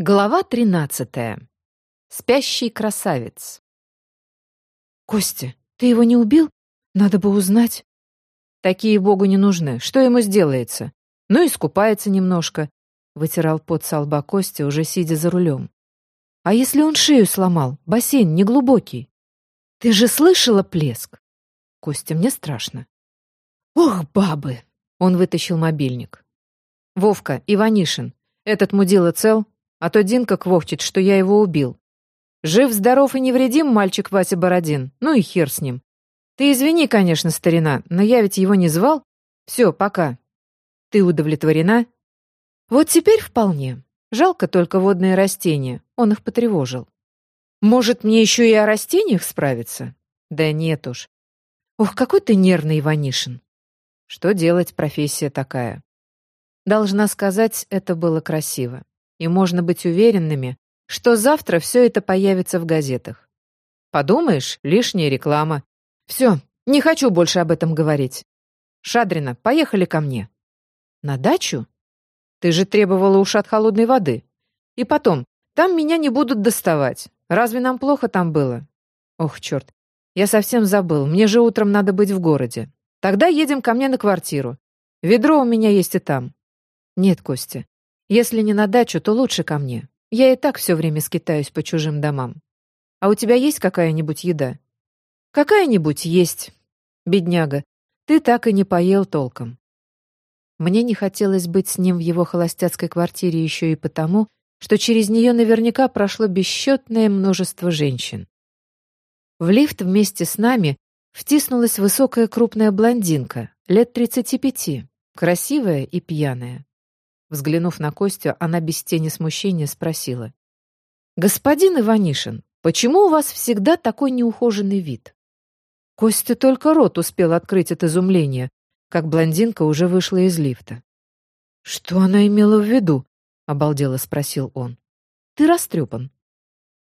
Глава тринадцатая. Спящий красавец. «Костя, ты его не убил? Надо бы узнать». «Такие богу не нужны. Что ему сделается? Ну, искупается немножко», — вытирал пот со лба Костя, уже сидя за рулем. «А если он шею сломал? Бассейн неглубокий». «Ты же слышала плеск?» «Костя, мне страшно». «Ох, бабы!» — он вытащил мобильник. «Вовка, Иванишин, этот мудила цел?» А то Динка квохчет, что я его убил. Жив, здоров и невредим мальчик Вася Бородин. Ну и хер с ним. Ты извини, конечно, старина, но я ведь его не звал. Все, пока. Ты удовлетворена? Вот теперь вполне. Жалко только водные растения. Он их потревожил. Может, мне еще и о растениях справиться? Да нет уж. Ох, какой ты нервный, Иванишин. Что делать, профессия такая. Должна сказать, это было красиво и можно быть уверенными, что завтра все это появится в газетах. Подумаешь, лишняя реклама. Все, не хочу больше об этом говорить. Шадрина, поехали ко мне. На дачу? Ты же требовала ушат холодной воды. И потом, там меня не будут доставать. Разве нам плохо там было? Ох, черт, я совсем забыл, мне же утром надо быть в городе. Тогда едем ко мне на квартиру. Ведро у меня есть и там. Нет, Костя, если не на дачу, то лучше ко мне. Я и так все время скитаюсь по чужим домам. А у тебя есть какая-нибудь еда? Какая-нибудь есть. Бедняга, ты так и не поел толком. Мне не хотелось быть с ним в его холостяцкой квартире еще и потому, что через нее наверняка прошло бесчетное множество женщин. В лифт вместе с нами втиснулась высокая крупная блондинка, лет 35, красивая и пьяная. Взглянув на Костю, она без тени смущения спросила. «Господин Иванишин, почему у вас всегда такой неухоженный вид?» Костя только рот успел открыть от изумления, как блондинка уже вышла из лифта. «Что она имела в виду?» — обалдело спросил он. «Ты растрепан».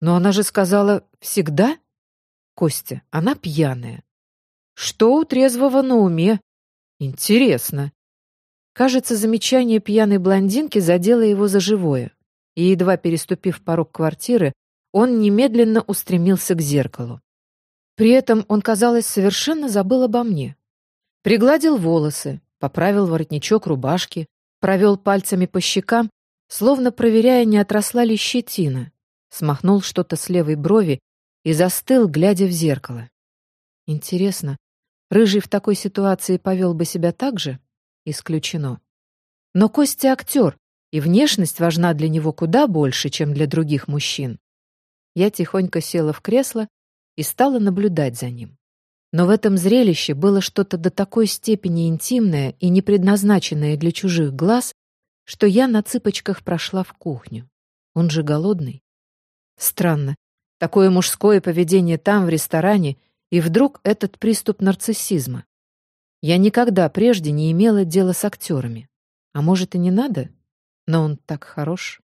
«Но она же сказала «всегда»?» «Костя, она пьяная». «Что у трезвого на уме?» «Интересно». Кажется, замечание пьяной блондинки задело его за живое, и, едва переступив порог квартиры, он немедленно устремился к зеркалу. При этом он, казалось, совершенно забыл обо мне. Пригладил волосы, поправил воротничок рубашки, провел пальцами по щекам, словно проверяя, не отросла ли щетина, смахнул что-то с левой брови и застыл, глядя в зеркало. Интересно, Рыжий в такой ситуации повел бы себя так же? Исключено. Но Костя актер, и внешность важна для него куда больше, чем для других мужчин. Я тихонько села в кресло и стала наблюдать за ним. Но в этом зрелище было что-то до такой степени интимное и не предназначенное для чужих глаз, что я на цыпочках прошла в кухню. Он же голодный. Странно. Такое мужское поведение там, в ресторане, и вдруг этот приступ нарциссизма. Я никогда прежде не имела дела с актерами. А может, и не надо? Но он так хорош.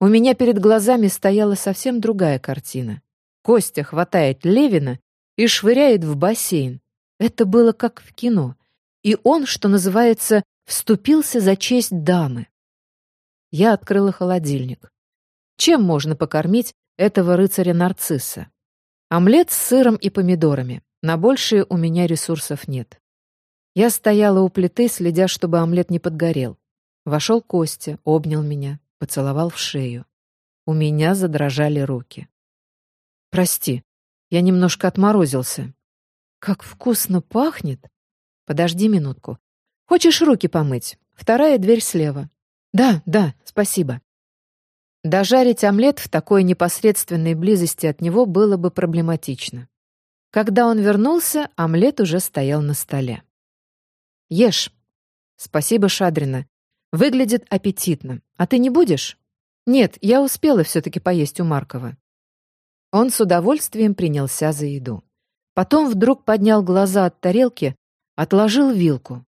У меня перед глазами стояла совсем другая картина. Костя хватает Левина и швыряет в бассейн. Это было как в кино. И он, что называется, вступился за честь дамы. Я открыла холодильник. Чем можно покормить этого рыцаря-нарцисса? Омлет с сыром и помидорами. На большее у меня ресурсов нет. Я стояла у плиты, следя, чтобы омлет не подгорел. Вошел Костя, обнял меня, поцеловал в шею. У меня задрожали руки. «Прости, я немножко отморозился». «Как вкусно пахнет!» «Подожди минутку. Хочешь руки помыть? Вторая дверь слева». «Да, да, спасибо». Дожарить омлет в такой непосредственной близости от него было бы проблематично. Когда он вернулся, омлет уже стоял на столе. Ешь. Спасибо, Шадрина. Выглядит аппетитно. А ты не будешь? Нет, я успела все-таки поесть у Маркова. Он с удовольствием принялся за еду. Потом вдруг поднял глаза от тарелки, отложил вилку.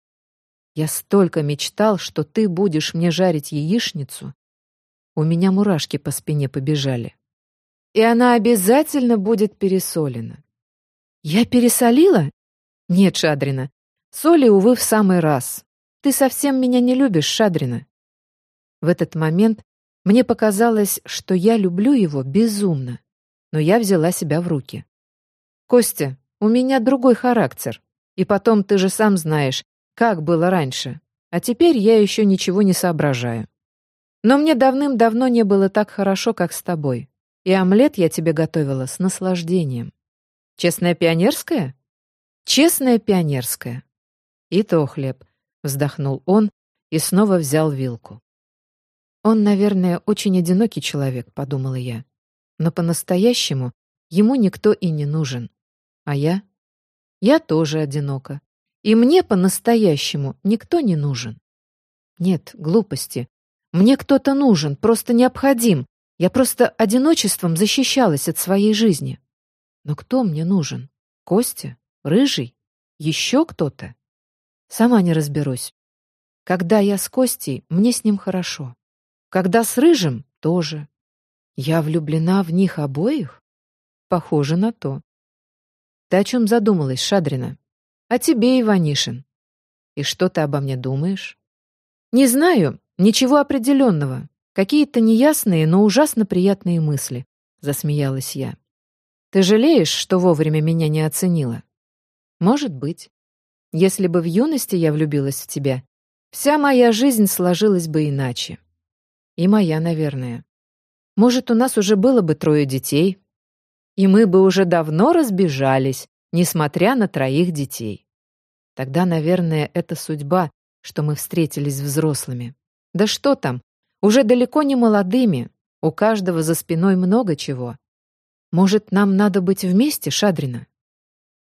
Я столько мечтал, что ты будешь мне жарить яичницу. У меня мурашки по спине побежали. И она обязательно будет пересолена. Я пересолила? Нет, Шадрина, Соли, увы, в самый раз. Ты совсем меня не любишь, Шадрина. В этот момент Мне показалось, что я люблю его безумно, но я взяла себя в руки. «Костя, у меня другой характер, и потом ты же сам знаешь, как было раньше, а теперь я еще ничего не соображаю. Но мне давным-давно не было так хорошо, как с тобой, и омлет я тебе готовила с наслаждением. Честная пионерская? Честная пионерская. И то хлеб, вздохнул он и снова взял вилку. Он, наверное, очень одинокий человек, подумала я. Но по-настоящему ему никто и не нужен. А я? Я тоже одинока. И мне по-настоящему никто не нужен. Нет, глупости. Мне кто-то нужен, просто необходим. Я просто одиночеством защищалась от своей жизни. Но кто мне нужен? Костя? Рыжий? Еще кто-то? Сама не разберусь. Когда я с Костей, мне с ним хорошо. Когда с Рыжим — тоже. Я влюблена в них обоих? Похоже на то. Ты о чем задумалась, Шадрина? О тебе, Иванишин. И что ты обо мне думаешь? Не знаю, ничего определенного. Какие-то неясные, но ужасно приятные мысли, засмеялась я. Ты жалеешь, что вовремя меня не оценила? Может быть. Если бы в юности я влюбилась в тебя, вся моя жизнь сложилась бы иначе. И моя, наверное. Может, у нас уже было бы трое детей, и мы бы уже давно разбежались, несмотря на троих детей. Тогда, наверное, это судьба, что мы встретились взрослыми. Да что там, уже далеко не молодыми, у каждого за спиной много чего. Может, нам надо быть вместе, Шадрина?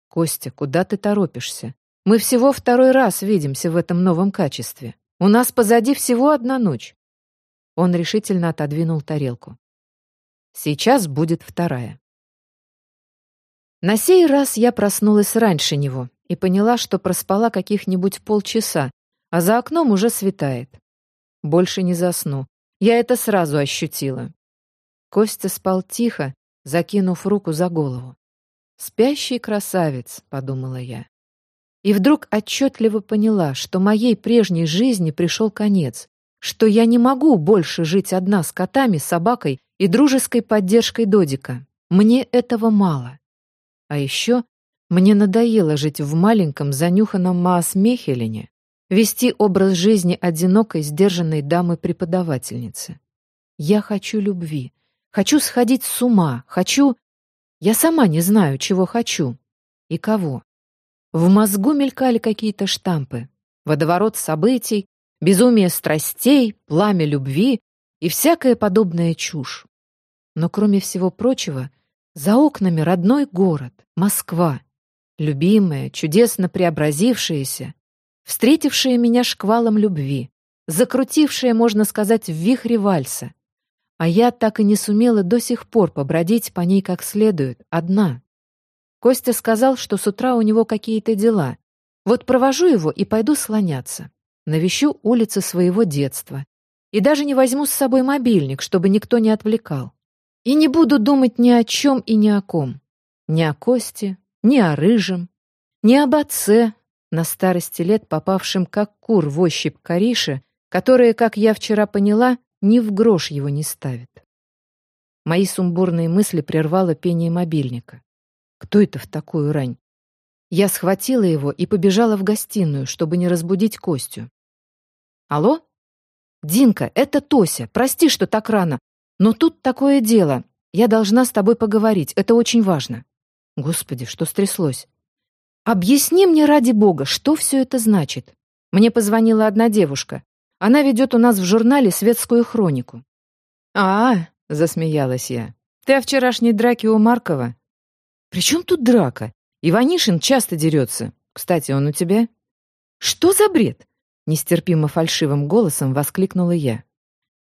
Костя, куда ты торопишься? Мы всего второй раз видимся в этом новом качестве. У нас позади всего одна ночь. Он решительно отодвинул тарелку. Сейчас будет вторая. На сей раз я проснулась раньше него и поняла, что проспала каких-нибудь полчаса, а за окном уже светает. Больше не засну. Я это сразу ощутила. Костя спал тихо, закинув руку за голову. «Спящий красавец», — подумала я. И вдруг отчетливо поняла, что моей прежней жизни пришел конец, что я не могу больше жить одна с котами, собакой и дружеской поддержкой Додика. Мне этого мало. А еще мне надоело жить в маленьком занюханном Маас-Мехелине, вести образ жизни одинокой, сдержанной дамы-преподавательницы. Я хочу любви, хочу сходить с ума, хочу... Я сама не знаю, чего хочу и кого. В мозгу мелькали какие-то штампы, водоворот событий, безумие страстей, пламя любви и всякая подобная чушь. Но кроме всего прочего, за окнами родной город, Москва, любимая, чудесно преобразившаяся, встретившая меня шквалом любви, закрутившая, можно сказать, в вихре вальса. А я так и не сумела до сих пор побродить по ней как следует, одна. Костя сказал, что с утра у него какие-то дела. Вот провожу его и пойду слоняться навещу улицы своего детства и даже не возьму с собой мобильник, чтобы никто не отвлекал. И не буду думать ни о чем и ни о ком. Ни о Косте, ни о Рыжем, ни об отце, на старости лет попавшем как кур в ощупь Кариши, которые, как я вчера поняла, ни в грош его не ставят. Мои сумбурные мысли прервало пение мобильника. Кто это в такую рань? Я схватила его и побежала в гостиную, чтобы не разбудить Костю. Алло? Динка, это Тося. Прости, что так рано. Но тут такое дело. Я должна с тобой поговорить. Это очень важно. Господи, что стряслось? Объясни мне ради бога, что все это значит. Мне позвонила одна девушка. Она ведет у нас в журнале светскую хронику. А, засмеялась я. Ты о вчерашней драке у Маркова? При чем тут драка? Иванишин часто дерется. Кстати, он у тебя? Что за бред? Нестерпимо фальшивым голосом воскликнула я.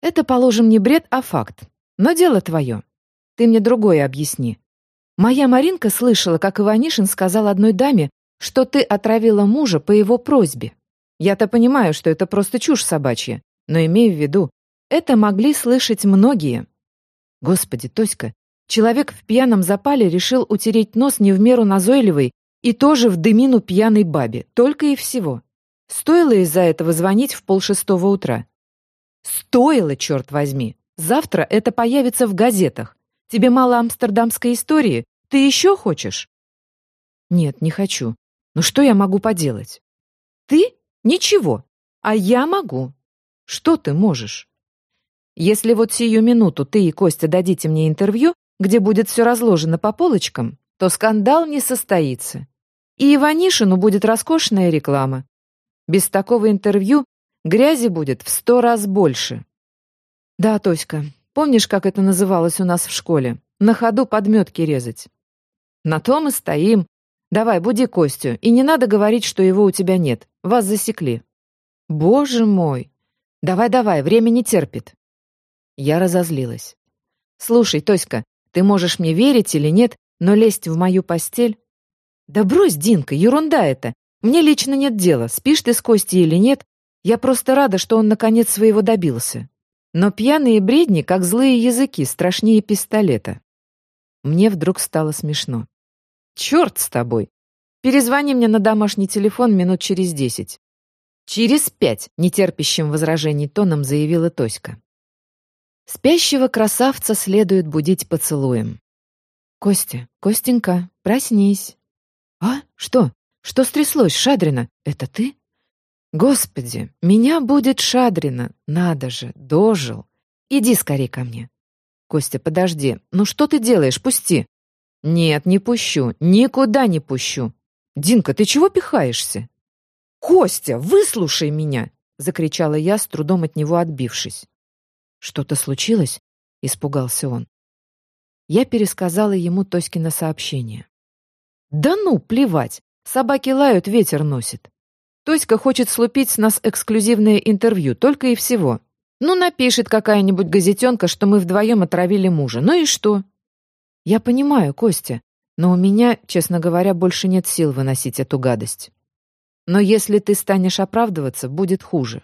«Это, положим, не бред, а факт. Но дело твое. Ты мне другое объясни. Моя Маринка слышала, как Иванишин сказал одной даме, что ты отравила мужа по его просьбе. Я-то понимаю, что это просто чушь собачья, но имею в виду, это могли слышать многие. Господи, Тоська, человек в пьяном запале решил утереть нос не в меру назойливой и тоже в дымину пьяной бабе, только и всего. Стоило из-за этого звонить в полшестого утра? Стоило, черт возьми! Завтра это появится в газетах. Тебе мало амстердамской истории? Ты еще хочешь?» «Нет, не хочу. Но что я могу поделать?» «Ты? Ничего. А я могу. Что ты можешь?» «Если вот сию минуту ты и Костя дадите мне интервью, где будет все разложено по полочкам, то скандал не состоится. И Иванишину будет роскошная реклама. Без такого интервью грязи будет в сто раз больше. Да, Тоська, помнишь, как это называлось у нас в школе? На ходу подметки резать. На том и стоим. Давай, буди Костю, и не надо говорить, что его у тебя нет. Вас засекли. Боже мой! Давай-давай, время не терпит. Я разозлилась. Слушай, Тоська, ты можешь мне верить или нет, но лезть в мою постель... Да брось, Динка, ерунда это. Мне лично нет дела, спишь ты с Костей или нет. Я просто рада, что он наконец своего добился. Но пьяные бредни, как злые языки, страшнее пистолета. Мне вдруг стало смешно. Черт с тобой! Перезвони мне на домашний телефон минут через десять. Через пять, нетерпящим возражений тоном заявила Тоська. Спящего красавца следует будить поцелуем. «Костя, Костенька, проснись!» «А? Что? Что стряслось, Шадрина? Это ты?» «Господи, меня будет Шадрина! Надо же, дожил! Иди скорее ко мне!» «Костя, подожди, ну что ты делаешь? Пусти!» «Нет, не пущу, никуда не пущу!» «Динка, ты чего пихаешься?» «Костя, выслушай меня!» — закричала я, с трудом от него отбившись. «Что-то случилось?» — испугался он. Я пересказала ему Тоськино сообщение. «Да ну, плевать! Собаки лают, ветер носит. Тоська хочет слупить с нас эксклюзивное интервью, только и всего. Ну, напишет какая-нибудь газетенка, что мы вдвоем отравили мужа. Ну и что?» «Я понимаю, Костя, но у меня, честно говоря, больше нет сил выносить эту гадость. Но если ты станешь оправдываться, будет хуже.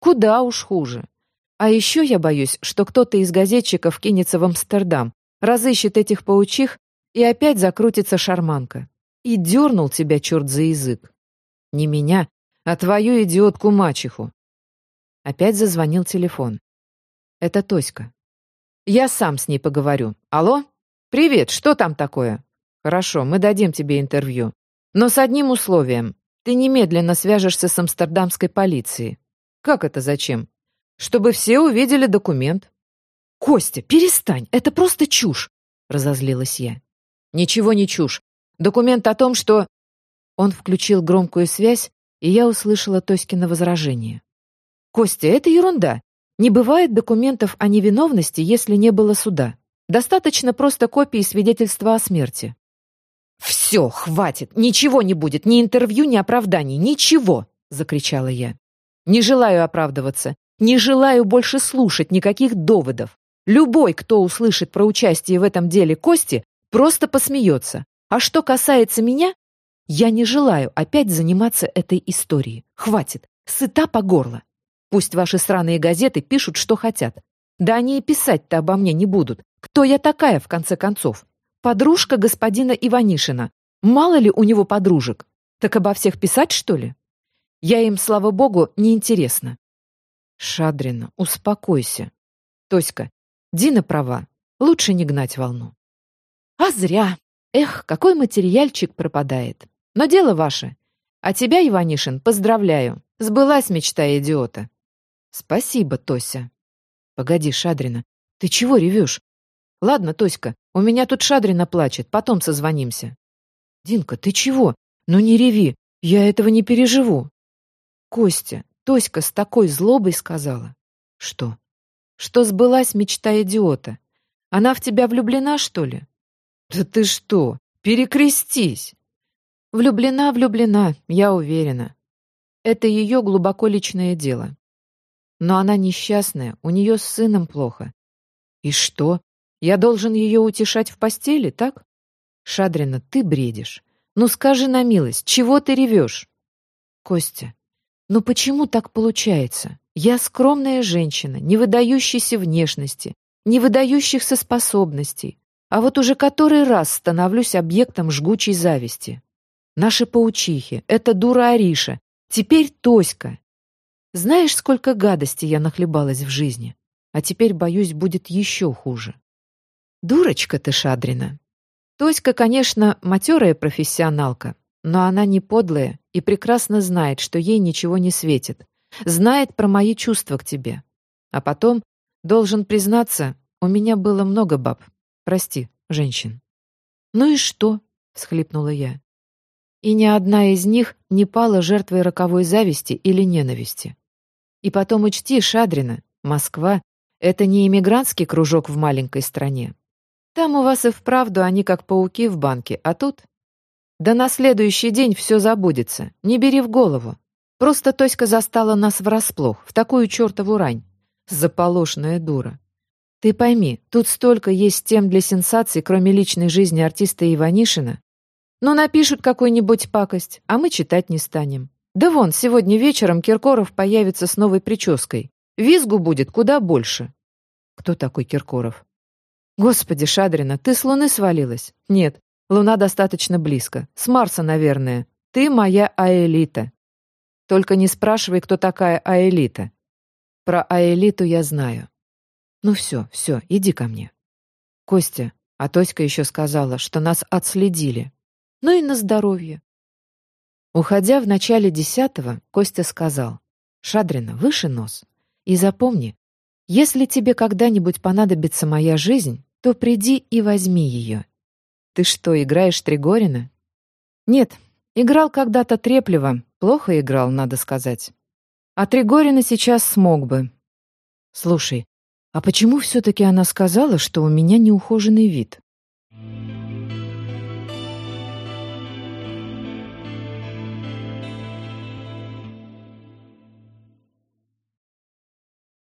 Куда уж хуже. А еще я боюсь, что кто-то из газетчиков кинется в Амстердам, разыщет этих паучих и опять закрутится шарманка. И дернул тебя черт за язык. Не меня, а твою идиотку-мачеху. Опять зазвонил телефон. Это Тоська. Я сам с ней поговорю. Алло? Привет, что там такое? Хорошо, мы дадим тебе интервью. Но с одним условием. Ты немедленно свяжешься с амстердамской полицией. Как это зачем? Чтобы все увидели документ. «Костя, перестань, это просто чушь!» — разозлилась я. «Ничего не чушь. Документ о том, что...» Он включил громкую связь, и я услышала Тоськино возражение. «Костя, это ерунда. Не бывает документов о невиновности, если не было суда. Достаточно просто копии свидетельства о смерти». «Все, хватит! Ничего не будет! Ни интервью, ни оправданий! Ничего!» — закричала я. «Не желаю оправдываться. Не желаю больше слушать никаких доводов. Любой, кто услышит про участие в этом деле Кости, просто посмеется. А что касается меня, я не желаю опять заниматься этой историей. Хватит, сыта по горло. Пусть ваши сраные газеты пишут, что хотят. Да они и писать-то обо мне не будут. Кто я такая, в конце концов? Подружка господина Иванишина. Мало ли у него подружек. Так обо всех писать, что ли? Я им, слава богу, не интересна. Шадрина, успокойся. Тоська, Дина права. Лучше не гнать волну. А зря. Эх, какой материальчик пропадает. Но дело ваше. А тебя, Иванишин, поздравляю. Сбылась мечта идиота. Спасибо, Тося. Погоди, Шадрина, ты чего ревешь? Ладно, Тоська, у меня тут Шадрина плачет, потом созвонимся. Динка, ты чего? Ну не реви, я этого не переживу. Костя, Тоська с такой злобой сказала. Что? что сбылась мечта идиота. Она в тебя влюблена, что ли? Да ты что? Перекрестись! Влюблена, влюблена, я уверена. Это ее глубоко личное дело. Но она несчастная, у нее с сыном плохо. И что? Я должен ее утешать в постели, так? Шадрина, ты бредишь. Ну скажи на милость, чего ты ревешь? Костя, ну почему так получается? Я скромная женщина, не выдающейся внешности, не выдающихся способностей, а вот уже который раз становлюсь объектом жгучей зависти. Наши паучихи, это дура Ариша, теперь Тоська. Знаешь, сколько гадости я нахлебалась в жизни? а теперь, боюсь, будет еще хуже. Дурочка ты, Шадрина. Тоська, конечно, матерая профессионалка, но она не подлая и прекрасно знает, что ей ничего не светит. Знает про мои чувства к тебе. А потом, должен признаться, у меня было много баб. Прости, женщин. «Ну и что?» — всхлипнула я. И ни одна из них не пала жертвой роковой зависти или ненависти. И потом учти, Шадрина, Москва — это не иммигрантский кружок в маленькой стране. Там у вас и вправду они как пауки в банке, а тут... Да на следующий день все забудется, не бери в голову. Просто Тоська застала нас врасплох, в такую чертову рань. Заполошная дура. Ты пойми, тут столько есть тем для сенсаций, кроме личной жизни артиста Иванишина. Ну, напишут какую-нибудь пакость, а мы читать не станем. Да вон, сегодня вечером Киркоров появится с новой прической. Визгу будет куда больше. Кто такой Киркоров? Господи, Шадрина, ты с Луны свалилась? Нет, Луна достаточно близко. С Марса, наверное. Ты моя Аэлита. Только не спрашивай, кто такая Аэлита. Про Аэлиту я знаю. Ну все, все, иди ко мне. Костя, а Тоська еще сказала, что нас отследили. Ну и на здоровье. Уходя в начале десятого, Костя сказал, «Шадрина, выше нос. И запомни, если тебе когда-нибудь понадобится моя жизнь, то приди и возьми ее. Ты что, играешь Тригорина? Нет, играл когда-то трепливо, плохо играл, надо сказать. А Тригорина сейчас смог бы. Слушай, а почему все-таки она сказала, что у меня неухоженный вид?